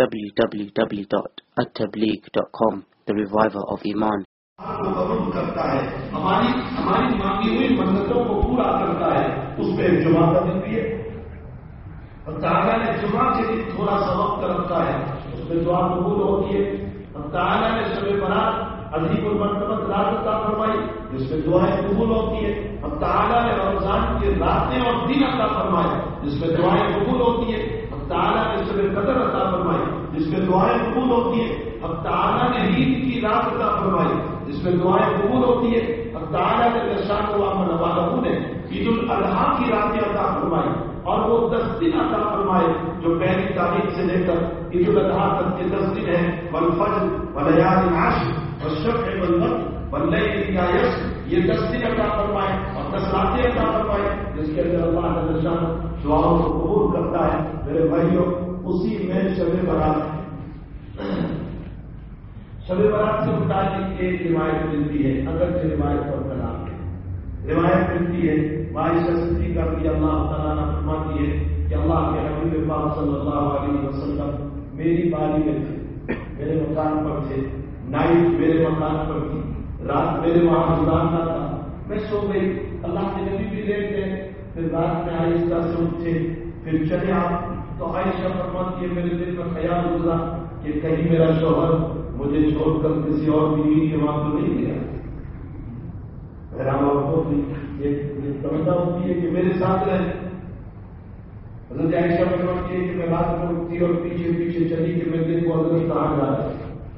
www.attableek.com The Reviver of Iman. کرتا ہے ہماری ہماری مانگی ہوئی منتوں کو پورا کرتا ہے، اس پہ جمعہ کا دن بھی ہے۔ اور تعالیٰ نے جمعہ کے دن تھوڑا سا وقت رکھا ہے، اس میں دعا قبول ہوتی ہے۔ اور تعالیٰ نے شب برات عظیم المرتبت رات عطا فرمائی، جس میں دعائیں قبول ہوتی ہے اور تعالیٰ نے رمضان کی راتیں اور دن عطا فرمائے جس میں دعائیں قبول ہوتی ہے تعالیٰ نے شب قدر عطا فرمائی، جس میں دعائیں قبول ہوتی ہے اب تعالیٰ نے عید کی رات عطا فرمائی، جس میں دعائیں قبول ہوتی ہے اب تعالیٰ نے نشان کو والا نے عید الاضحیٰ کی راتیں عطا فرمائی، اور وہ دس دن عطا فرمائے، جو پہلی تاریخ سے لے کر عید الاضحیٰ تک کے دس دن ہیں، والفجر، ولیال عاشر والشفع والوتر واللیل اذا یسر، یہ دس دن عطا فرمائے اور دس راتیں عطا فرمائے، جس کے اندر اللہ کا نشان دعاؤں کو قبول کرتا ہے، میرے بھائیوں، اسی میں شب برات ہے۔ شب برات سے متعلق ایک روایت ملتی ہے اگر سے روایت پر کلام ہے۔ روایت ملتی ہے بارش صدی کا بھی اللہ تعالیٰ نے فرماتی ہے کہ اللہ کے حبیب پاک صلی اللہ علیہ وسلم میری باری میں تھے، میرے مکان پر تھے۔ نائٹ میرے مکان پر تھی، رات میرے وہاں گزارنا تھا۔ میں سو گئی، اللہ کے نبی بھی لیٹ گئے۔ پھر رات میں آہستہ سے اٹھے، پھر چلے آپ۔ تو عائشہ فرماتی ہے، میرے دل میں خیال گزرا کہ کہیں میرا شوہر مجھے چھوڑ کر کسی اور بیوی کے وہاں تو نہیں گیا۔ یہ تمنا ہوتی ہے کہ میرے ساتھ رہے۔ حضرت عائشہ فرماتی ہے کہ میں رات میں اٹھتی اور پیچھے پیچھے چلی کہ میں دن کو حضرت کہاں جا رہا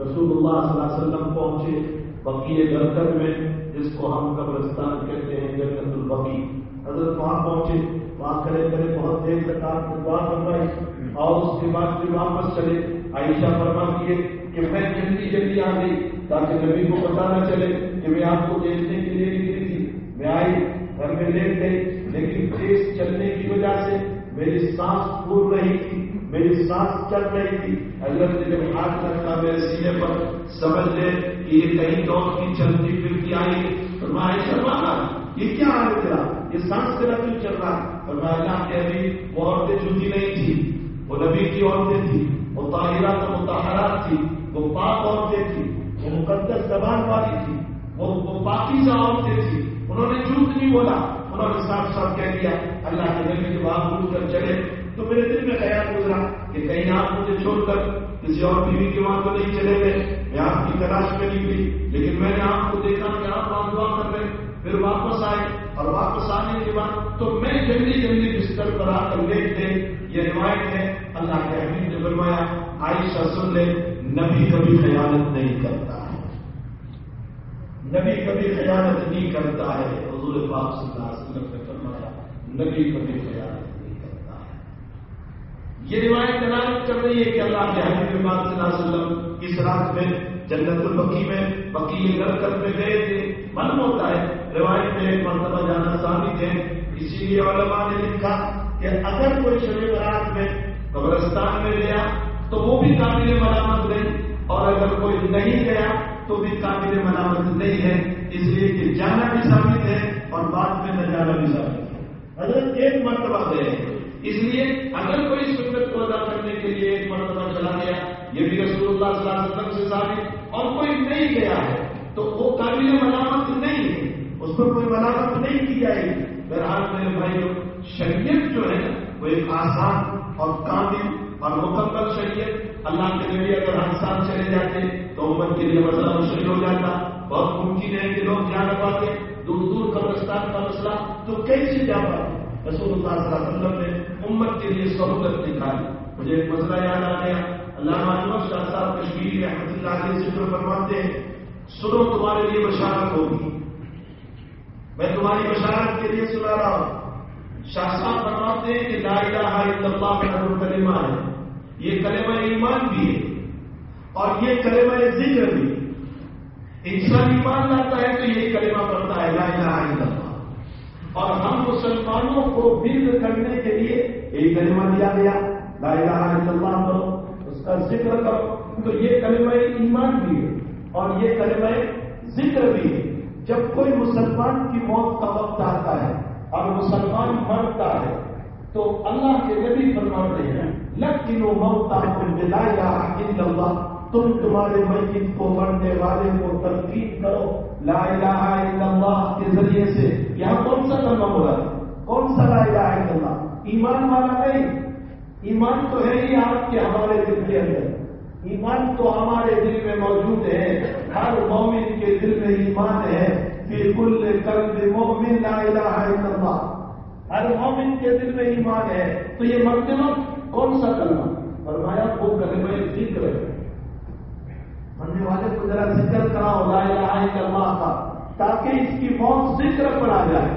رسول اللہ صلی اللہ علیہ وسلم پہنچے بقی گرکر میں، جس کو ہم قبرستان کہتے ہیں، جنت البقی حضرت وہاں پہنچے۔ وہاں کھڑے کھڑے بہت دیر تک آپ نے دعا فرمائی اور اس کے بعد پھر واپس چلے۔ عائشہ فرماتی ہے کہ میں جلدی جلدی آ گئی تاکہ نبی کو پتا نہ چلے کہ میں آپ کو دیکھنے کے لیے نکلی تھی۔ میں آئی، گھر میں لیٹ گئی لیکن تیز چلنے کی وجہ سے میری سانس پھول رہی تھی۔ میری سانس چل رہی تھی۔ حضرت نے جب ہاتھ رکھا میرے سینے پر، سمجھ لے کہ یہ کہیں دور کی چلتی پھرتی آئی۔ تو میں شرما یہ کیا حال تیرا یہ سانس تیرا کیوں چل رہا اور اللہ کے ابھی وہ عورتیں جھوٹی نہیں تھی وہ نبی کی عورتیں تھی وہ طاہرات و متحرات تھی وہ پاک عورتیں تھی وہ مقدس زبان والی تھی وہ وہ پاکیزہ عورتیں تھی انہوں نے جھوٹ نہیں بولا۔ انہوں نے صاف صاف کہہ دیا، اللہ کے نبی جب آپ بھول کر چلے، تو میرے دل میں خیال گزرا کہ کہیں آپ مجھے چھوڑ کر کسی اور بیوی کے وہاں تو نہیں چلے گئے۔ میں آپ کی تلاش میں نہیں گئی لیکن میں نے آپ کو دیکھا کہ آپ وہاں دعا کر رہے پھر واپس آئے اور واپس آنے کے بعد تو میں جلدی جلدی بستر پر آ کر لیٹ تھے یہ روایت ہے، اللہ کے حمید نے فرمایا، عائشہ سن لے، نبی کبھی خیالت نہیں کرتا ہے۔ نبی کبھی خیالت نہیں کرتا ہے، حضور پاک صلی اللہ علیہ وسلم نے فرمایا، نبی کبھی خیالت نہیں کرتا ہے یہ روایت دلالت کر رہی ہے کہ اللہ کے حبیب پاک صلی اللہ علیہ وسلم اس رات میں جنت البقی میں بقی گھر کر گئے تھے۔ معلوم ہوتا ہے، روایت میں ایک مرتبہ جانا ثابت ہے۔ اسی لیے علماء نے لکھا کہ اگر کوئی شب برات میں قبرستان میں گیا تو وہ بھی قابل ملامت نہیں اور اگر کوئی نہیں گیا تو بھی قابل ملامت نہیں ہے۔ اس لیے کہ جانا بھی ثابت ہے اور بعد میں نہ جانا بھی ثابت ہے۔ حضرت ایک مرتبہ گئے۔ اس لیے اگر کوئی سنت کو ادا کرنے کے لیے ایک مرتبہ چلا گیا، یہ بھی رسول اللہ صلی اللہ علیہ وسلم سے ثابت، اور کوئی نہیں گیا ہے، تو وہ قابل ملامت نہیں ہے۔ اس پر کوئی ملامت نہیں کی جائے گی۔ بہرحال میرے بھائی شریعت جو ہے، وہ ایک آسان اور کامل اور مکمل شریعت۔ اللہ کے ذریعے اگر ہر سال چلے جاتے، تو امت کے لیے مسئلہ مشکل ہو جاتا۔ بہت ممکن ہے کہ لوگ جا نہ پاتے، دور دور قبرستان کا مسئلہ تو کیسے جا پاتے؟ رسول اللہ صلی اللہ علیہ وسلم نے امت کے لیے سہولت نکالی مجھے ایک مسئلہ یاد آ گیا۔ اللہ معلوم شاہ صاحب کشمیر رحمۃ اللہ علیہ سے جو فرماتے ہیں، سنو تمہارے لیے بشارت ہوگی۔ میں تمہاری بشارت کے لیے سنا رہا ہوں۔ شاہ صاحب فرماتے ہیں کہ لا الہ الا اللہ کا کلمہ ہے۔ یہ کلمہ ایمان بھی ہے۔ اور یہ کلمہ ذکر بھی انسان ایمان لاتا ہے تو یہ کلمہ پڑھتا ہے لا الہ الا اللہ۔ اور ہم مسلمانوں کو بند کرنے کے لیے ایک کلمہ دیا گیا، لا الہ الا اللہ کرو اس کا ذکر کرو۔ تو یہ کلمہ ایمان بھی ہے اور یہ کلمہ ذکر بھی ہے۔ جب کوئی مسلمان کی موت کا وقت آتا ہے اور مسلمان مرتا ہے، تو اللہ کے نبی فرماتے ہیں لکنو موتا لا الہ الا اللہ تم تمہارے میت کو مرنے والے کو تنقید کرو۔ لا الہ الا اللہ کے ذریعے سے۔ یہاں کون سا کلمہ بولا؟ کون سا لا الہ الا اللہ؟ ایمان والا نہیں۔ ایمان تو ہے ہی آپ کے ہمارے دل کے اندر۔ ایمان تو ہمارے دل میں موجود ہے۔ ہر مومن کے دل میں ایمان ہے۔ پھر کل قلب مومن لا الہ الا اللہ ہر مومن کے دل میں ایمان ہے۔ تو یہ مرتبہ کون سا کلمہ؟ فرمایا، وہ کلمہ ذکر ہے۔ مرنے والے کو ذرا ذکر کراؤ، لا الہ الا اللہ کا، تاکہ اس کی موت ذکر پر آ جائے۔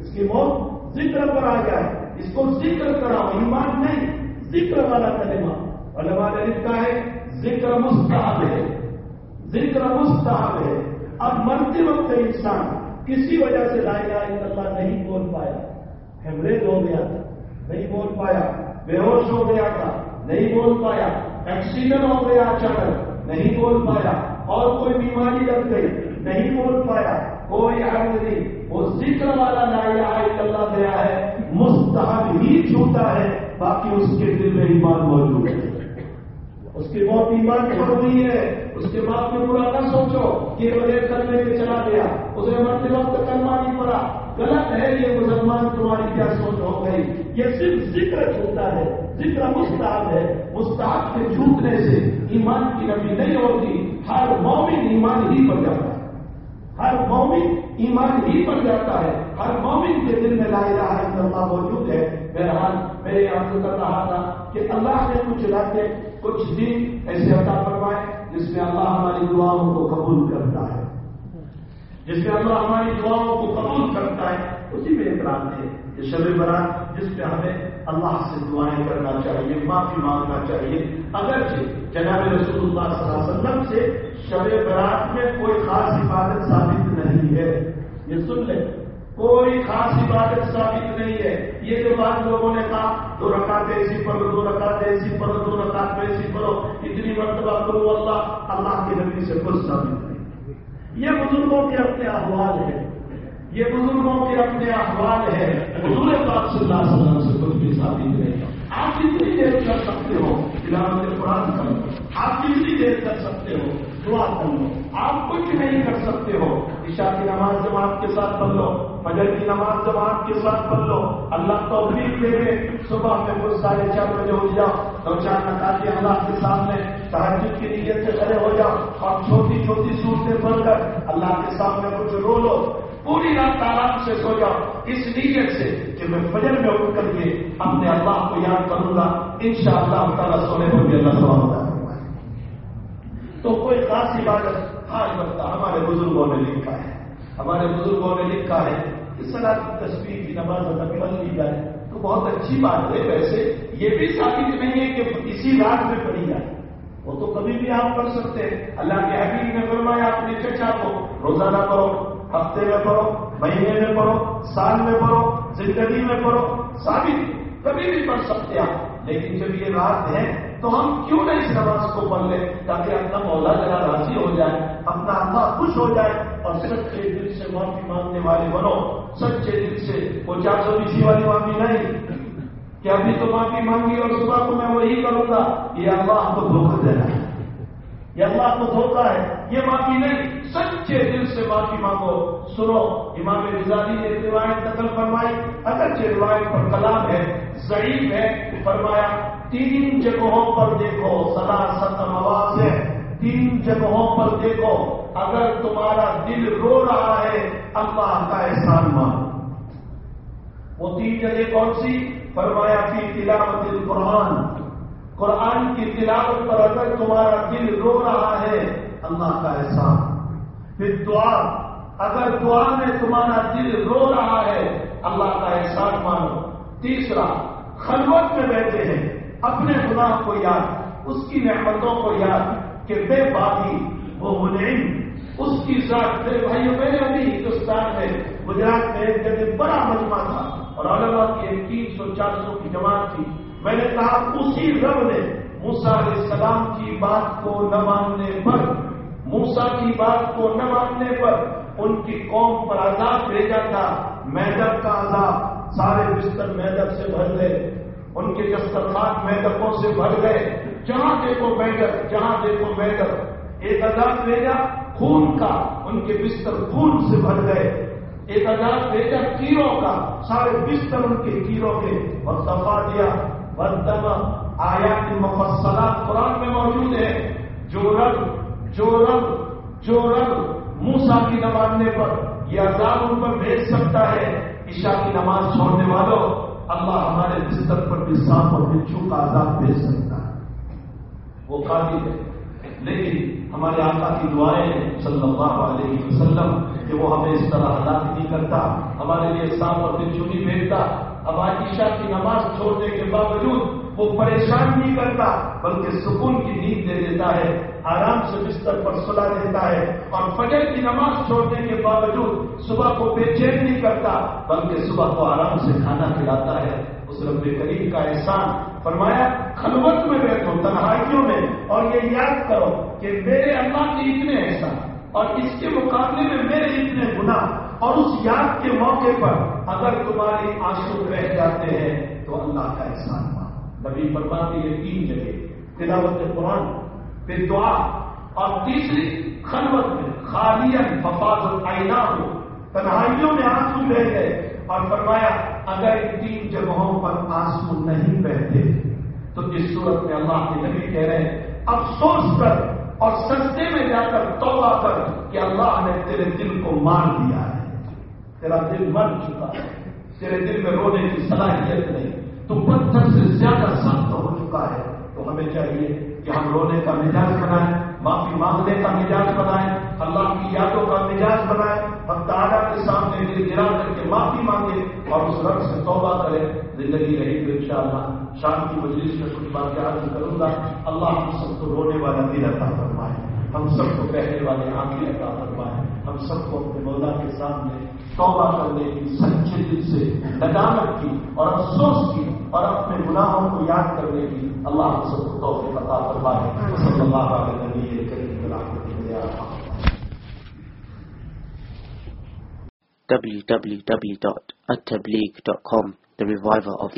اس کی موت ذکر پر آ جائے۔ اس کو ذکر کراؤ، ایمان نہیں، ذکر والا کلمہ۔ علماء نے لکھا ہے، ذکر مستحب ہے۔ ذکر مستحب ہے۔ اب مرتے وقت انسان کسی وجہ سے لا الہ الا اللہ نہیں بول پایا۔ ہیمریج ہو گیا تھا نہیں بول پایا۔ بے ہوش ہو گیا تھا۔ نہیں بول پایا۔ ایکسیڈنٹ ہو گیا اچانک۔ نہیں بول پایا۔ اور کوئی بیماری لگ گئی۔ نہیں بول پایا۔ کوئی عرض نہیں۔ وہ ذکر والا لا الہ الا اللہ گیا ہے۔ مستحب ہی چھوٹا ہے، باقی اس کے دل میں ایمان موجود ہے۔ اس کی موت ایمان پڑ رہی ہے۔ اس کے بعد میں برا نہ سوچو کہ بغیر کرنے کے چلا گیا۔ اس نے مرتے وقت کلمہ نہیں پڑا غلط ہے یہ مسلمان، تمہاری کیا سوچ ہو گئی؟ یہ صرف ذکر چھوٹا ہے، ذکر مستحب ہے۔ مستحب کے چھوٹنے سے ایمان کی نبی نہیں ہوتی۔ ہر مومن ایمان ہی بن جاتا ہے۔ ہر مومن ایمان ہی بن جاتا ہے۔ ہر مومن کے دل میں لا الہ الا اللہ موجود ہے۔ بہرحال میرے یہاں سے کر رہا تھا کہ اللہ نے کچھ راتیں کچھ دن ایسے عطا فرمائے جس میں اللہ ہماری دعاؤں کو قبول کرتا ہے۔ جس میں اللہ ہماری دعاؤں کو قبول کرتا ہے، اسی میں اعتراض ہے۔ کہ شب برات جس پہ ہمیں اللہ سے دعائیں کرنا چاہیے، معافی مانگنا چاہیے۔ اگرچہ جناب رسول اللہ صلی اللہ علیہ وسلم سے شب برات میں کوئی خاص عبادت ثابت نہیں ہے۔ یہ سن لیں، کوئی خاص عبادت ثابت نہیں ہے۔ یہ جو بات لوگوں نے کہا، دو رکعت ایسی پڑھو، دو رکعت ایسی پڑھو، دو رکعت ایسی پڑھو، اتنی مرتبہ کرو اللہ اللہ کے نبی سے کچھ ثابت نہیں۔ یہ بزرگوں کے اپنے احوال ہے یہ بزرگوں کے اپنے احوال ہے حضور پاک صلی اللہ علیہ وسلم سے کچھ بھی ثابت نہیں آپ کتنی دیر کر سکتے ہو؟ تلاوت قرآن کر لو آپ کتنی دیر کر سکتے ہو؟ دعا کر لو آپ کچھ نہیں کر سکتے ہو۔ عشاء کی نماز جماعت کے ساتھ پڑھ لو، فجر کی نماز جماعت کے ساتھ پڑھ لو، اللہ توفیق دے دے۔ صبح میں کچھ ساڑھے چار بجے اٹھ جاؤ، دو چار نکاتی اللہ کے سامنے تحجد کی نیت سے کھڑے ہو جاؤ۔ اور چھوٹی چھوٹی صورتیں پڑھ کر اللہ کے سامنے کچھ رو لو۔ پوری رات آرام سے سو جاؤ، اس نیت سے کہ میں فجر میں اٹھ کر کے اپنے اللہ کو یاد کروں گا ان شاء اللہ تعالیٰ سونے پر بھی اللہ سوال تو کوئی خاص عبادت آج بنتا ہمارے بزرگوں نے لکھا ہے۔ ہمارے بزرگوں نے لکھا ہے اس طرح کی تصویر کی نماز اگر پڑھ لی جائے تو بہت اچھی بات ہے۔ ویسے یہ بھی ثابت نہیں ہے کہ اسی رات میں پڑھی جائے۔ وہ تو کبھی بھی آپ پڑھ سکتے ہیں۔ اللہ کے حبیب نے فرمایا اپنے چچا کو روزانہ پڑھو۔ ہفتے میں پڑھو، مہینے میں پڑھو، سال میں پڑھو، زندگی میں پڑھو ثابت کبھی بھی پڑھ سکتے آپ۔ لیکن جب یہ رات ہے تو ہم کیوں نہیں اس نماز کو پڑھ لیں تاکہ اپنا مولا ذرا راضی ہو جائے، اپنا اللہ خوش ہو جائے اور سچے دل سے معافی مانگنے والے بنو۔ سچے دل سے وہ چار سو بیسی والی معافی نہیں۔ کہ ابھی تو معافی مانگی اور صبح کو میں وہی کروں گا۔ یہ اللہ کو دھوکہ دینا ہے۔ یہ اللہ کو دھوکہ ہے، یہ معافی نہیں۔ سچے دل سے معافی مانگو۔ سنو، امام رضانی نے روایت نقل فرمائی۔ اگرچہ روایت پر کلام ہے، ضعیف ہے، فرمایا، تین جگہوں پر دیکھو سدا ستم آواز ہے۔ تین جگہوں پر دیکھو، اگر تمہارا دل رو رہا ہے، اللہ کا احسان مان وہ تین جگہ کون سی؟ فرمایا کی تلاوت القرآن۔ قرآن کی تلاوت پر اگر تمہارا دل رو رہا ہے، اللہ کا احسان۔ پھر دعا، اگر دعا میں تمہارا دل رو رہا ہے، اللہ کا احسان مانو۔ تیسرا، خلوت میں بیٹھے ہیں۔ اپنے گناہ کو یاد، اس کی نعمتوں کو یاد کہ بے باغی وہ منعم۔ اس کی ذات میرے بھائی میں نے ابھی ہندوستان میں گجرات میں ایک جگہ بڑا مجمع تھا اور علماء کی تین سو، چار سو کی جماعت تھی۔ میں نے کہا، اسی رب نے موسا علیہ السلام کی بات کو نہ ماننے پر موسا کی بات کو نہ ماننے پر ان کی قوم پر عذاب بھیجا تھا۔ میدب کا عذاب سارے بستر میدب سے بھر لے۔ ان کے دسترخوان میدکوں سے بھر گئے جہاں دیکھو بیٹر جہاں دیکھو بیٹر ایک عذاب بھیجا خون کا، ان کے بستر خون سے بھر گئے ایک عذاب بھیجا کیڑوں کا، سارے بستر ان کے کیڑوں کے۔ اور دفاع دیا۔ بدم آیا کی مفصلات قرآن میں موجود ہے جو رنگ جو رنگ جو رنگ موسا کی نہ ماننے پر یہ عذاب ان پر بھیج سکتا ہے۔ عشاء کی نماز چھوڑنے والوں، اللہ ہمارے بستر پر بھی سانپ اور بچھو کا عذاب بھیج سکتا ہے۔ وہ قابل ہے۔ لیکن ہمارے آقا کی دعائیں صلی اللہ علیہ وسلم، کہ وہ ہمیں اس طرح ہلاک نہیں کرتا، ہمارے لیے سانپ اور بچھو نہیں بھیجتا۔ ہماری عشاء کی نماز چھوڑنے کے باوجود وہ پریشان نہیں کرتا، بلکہ سکون کی نیند دے دیتا ہے، آرام سے بستر پر سلا دیتا ہے۔ اور فجر کی نماز چھوڑنے کے باوجود صبح کو بے چین نہیں کرتا، بلکہ صبح کو آرام سے کھانا کھلاتا ہے۔ اس رب کریم کا احسان فرمایا، خلوت میں بیٹھو، تنہائیوں میں۔ اور یہ یاد کرو کہ میرے اللہ کے اتنے احسان، اور اس کے مقابلے میں میرے اتنے گنا اور اس یاد کے موقع پر اگر تمہاری آنسو رہ جاتے ہیں تو اللہ کا احسان نبی فرماتے یہ تین جگہ تلاوت قرآن، پھر دعا، اور تیسری، خلوت میں خالی حفاظت آئینہ ہو۔ تنہائیوں میں آنسو بہ گئے۔ اور فرمایا، اگر ان تین جگہوں پر آنسو نہیں بہتے، تو اس صورت میں اللہ کے نبی کہہ رہے ہیں، افسوس کر اور سستے میں جا کر توبہ کر کہ اللہ نے تیرے دل کو مار دیا ہے۔ تیرا دل مر چکا ہے، تیرے دل میں رونے کی صلاحیت نہیں۔ تو پتھر سے زیادہ سخت ہو چکا ہے۔ تو ہمیں چاہیے کہ ہم رونے کا مزاج بنائیں، معافی مانگنے کا مزاج بنائیں، اللہ کی یادوں کا مزاج بنائیں، ہم تعالیٰ کے سامنے دل گرا کر کے معافی مانگے اور اس رقص سے توبہ کریں۔ زندگی رہی تو ان شاء اللہ شام کی مجلس میں کچھ باتیں حاصل کروں گا۔ اللہ ہم سب کو رونے والا دل عطا فرمائے۔ ہم سب کو کہنے والے آنکھیں عطا فرمائے۔ ہم سب کو اپنے مولا کے سامنے توبہ کرنے کی، سچے دل سے ندامت کی اور افسوس کی اور اپنے گناہوں کو یاد کرنے کی اللہ ہم سب کو توفیق عطا فرمائے۔ صلی اللہ علیہ نبی کریم www.attableek.com The Reviver of